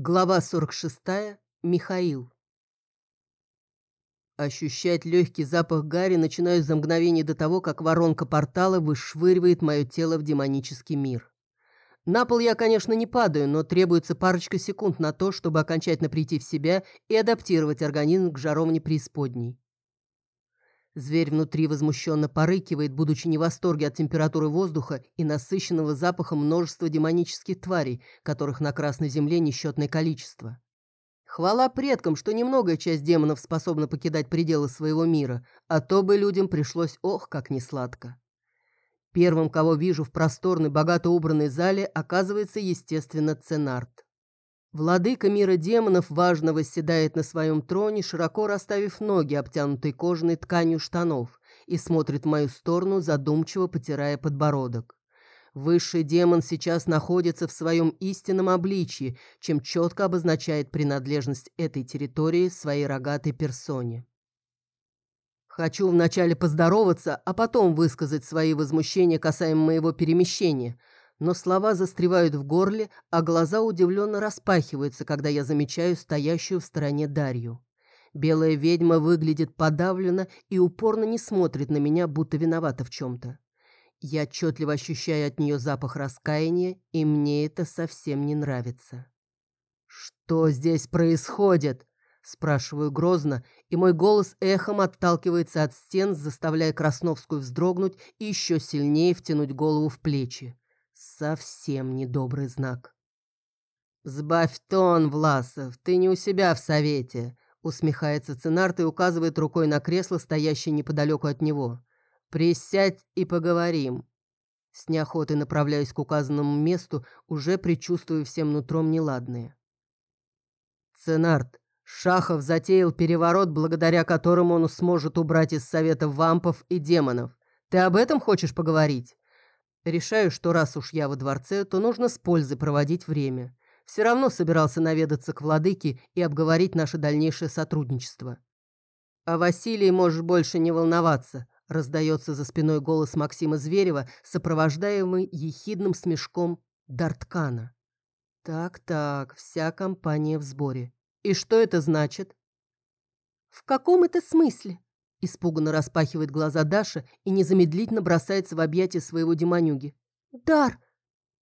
Глава 46. Михаил. Ощущать легкий запах гари начинаю за мгновение до того, как воронка портала вышвыривает мое тело в демонический мир. На пол я, конечно, не падаю, но требуется парочка секунд на то, чтобы окончательно прийти в себя и адаптировать организм к жаровне преисподней. Зверь внутри возмущенно порыкивает, будучи не в восторге от температуры воздуха и насыщенного запахом множества демонических тварей, которых на Красной Земле несчетное количество. Хвала предкам, что немногая часть демонов способна покидать пределы своего мира, а то бы людям пришлось ох, как несладко. Первым, кого вижу в просторной, богато убранной зале, оказывается, естественно, Ценарт. Владыка мира демонов важно восседает на своем троне, широко расставив ноги, обтянутые кожаной тканью штанов, и смотрит в мою сторону, задумчиво потирая подбородок. Высший демон сейчас находится в своем истинном обличье, чем четко обозначает принадлежность этой территории своей рогатой персоне. Хочу вначале поздороваться, а потом высказать свои возмущения касаемо моего перемещения, но слова застревают в горле, а глаза удивленно распахиваются, когда я замечаю стоящую в стороне Дарью. Белая ведьма выглядит подавленно и упорно не смотрит на меня, будто виновата в чем-то. Я отчетливо ощущаю от нее запах раскаяния, и мне это совсем не нравится. «Что здесь происходит?» – спрашиваю грозно, и мой голос эхом отталкивается от стен, заставляя Красновскую вздрогнуть и еще сильнее втянуть голову в плечи. Совсем недобрый знак. «Сбавь тон, Власов, ты не у себя в совете», – усмехается Ценарт и указывает рукой на кресло, стоящее неподалеку от него. «Присядь и поговорим». С неохотой направляюсь к указанному месту, уже предчувствуя всем нутром неладное. Ценарт, Шахов затеял переворот, благодаря которому он сможет убрать из Совета вампов и демонов. Ты об этом хочешь поговорить? Решаю, что раз уж я во дворце, то нужно с пользой проводить время. Все равно собирался наведаться к владыке и обговорить наше дальнейшее сотрудничество. А Василий можешь больше не волноваться. Раздается за спиной голос Максима Зверева, сопровождаемый ехидным смешком Дарткана. Так-так, вся компания в сборе. И что это значит? В каком это смысле? Испуганно распахивает глаза Даша и незамедлительно бросается в объятия своего демонюги. «Дар!»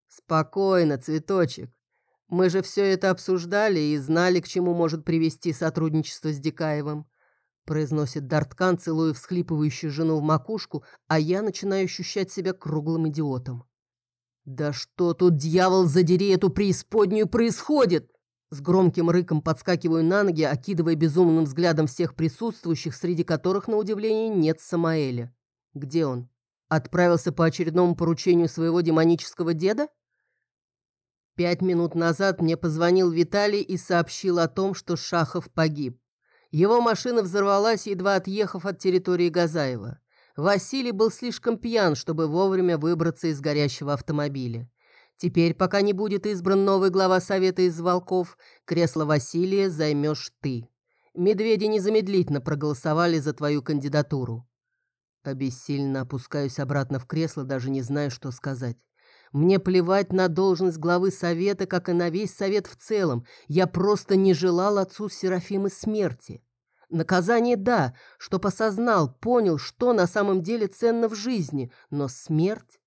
«Спокойно, цветочек. Мы же все это обсуждали и знали, к чему может привести сотрудничество с Дикаевым произносит Дарткан, целуя всхлипывающую жену в макушку, а я начинаю ощущать себя круглым идиотом. «Да что тут, дьявол, задери эту преисподнюю, происходит?» С громким рыком подскакиваю на ноги, окидывая безумным взглядом всех присутствующих, среди которых, на удивление, нет Самаэля. Где он? Отправился по очередному поручению своего демонического деда? Пять минут назад мне позвонил Виталий и сообщил о том, что Шахов погиб. Его машина взорвалась, едва отъехав от территории Газаева. Василий был слишком пьян, чтобы вовремя выбраться из горящего автомобиля. Теперь, пока не будет избран новый глава Совета из Волков, кресло Василия займешь ты. Медведи незамедлительно проголосовали за твою кандидатуру. Обессильно опускаюсь обратно в кресло, даже не зная, что сказать. Мне плевать на должность главы совета, как и на весь совет в целом. Я просто не желал отцу Серафимы смерти. Наказание – да, что посознал, понял, что на самом деле ценно в жизни, но смерть?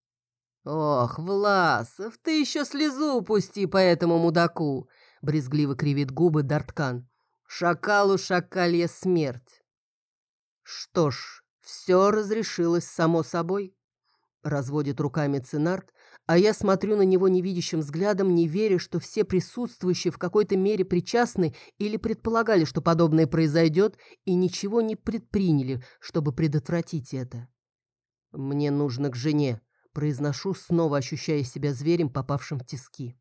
Ох, Власов, ты еще слезу упусти по этому мудаку, брезгливо кривит губы Дарткан. Шакалу шакалья смерть. Что ж, все разрешилось само собой. Разводит руками Цинарт, а я смотрю на него невидящим взглядом, не веря, что все присутствующие в какой-то мере причастны или предполагали, что подобное произойдет, и ничего не предприняли, чтобы предотвратить это. «Мне нужно к жене», — произношу, снова ощущая себя зверем, попавшим в тиски.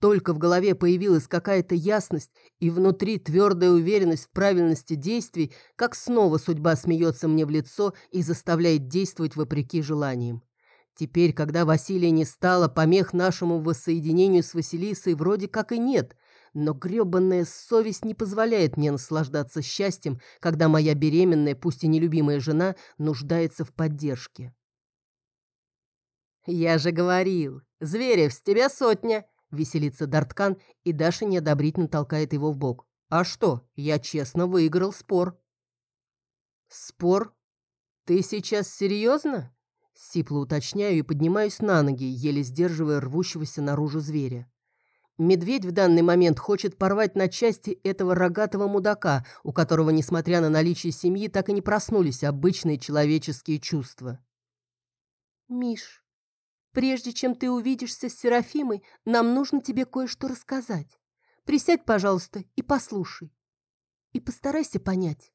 Только в голове появилась какая-то ясность и внутри твердая уверенность в правильности действий, как снова судьба смеется мне в лицо и заставляет действовать вопреки желаниям. Теперь, когда Василия не стало, помех нашему воссоединению с Василисой вроде как и нет, но грёбаная совесть не позволяет мне наслаждаться счастьем, когда моя беременная, пусть и нелюбимая жена, нуждается в поддержке. «Я же говорил, Зверев, с тебя сотня!» Веселится Дарткан, и Даша неодобрительно толкает его в бок. «А что? Я честно выиграл спор». «Спор? Ты сейчас серьезно?» Сипло уточняю и поднимаюсь на ноги, еле сдерживая рвущегося наружу зверя. Медведь в данный момент хочет порвать на части этого рогатого мудака, у которого, несмотря на наличие семьи, так и не проснулись обычные человеческие чувства. «Миш, прежде чем ты увидишься с Серафимой, нам нужно тебе кое-что рассказать. Присядь, пожалуйста, и послушай. И постарайся понять».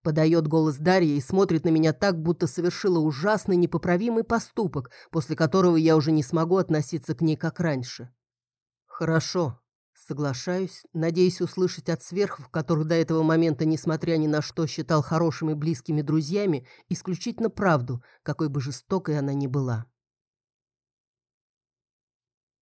Подает голос Дарья и смотрит на меня так, будто совершила ужасный непоправимый поступок, после которого я уже не смогу относиться к ней как раньше. «Хорошо», Соглашаюсь, надеясь услышать от сверхов, которых до этого момента, несмотря ни на что, считал хорошими близкими друзьями, исключительно правду, какой бы жестокой она ни была.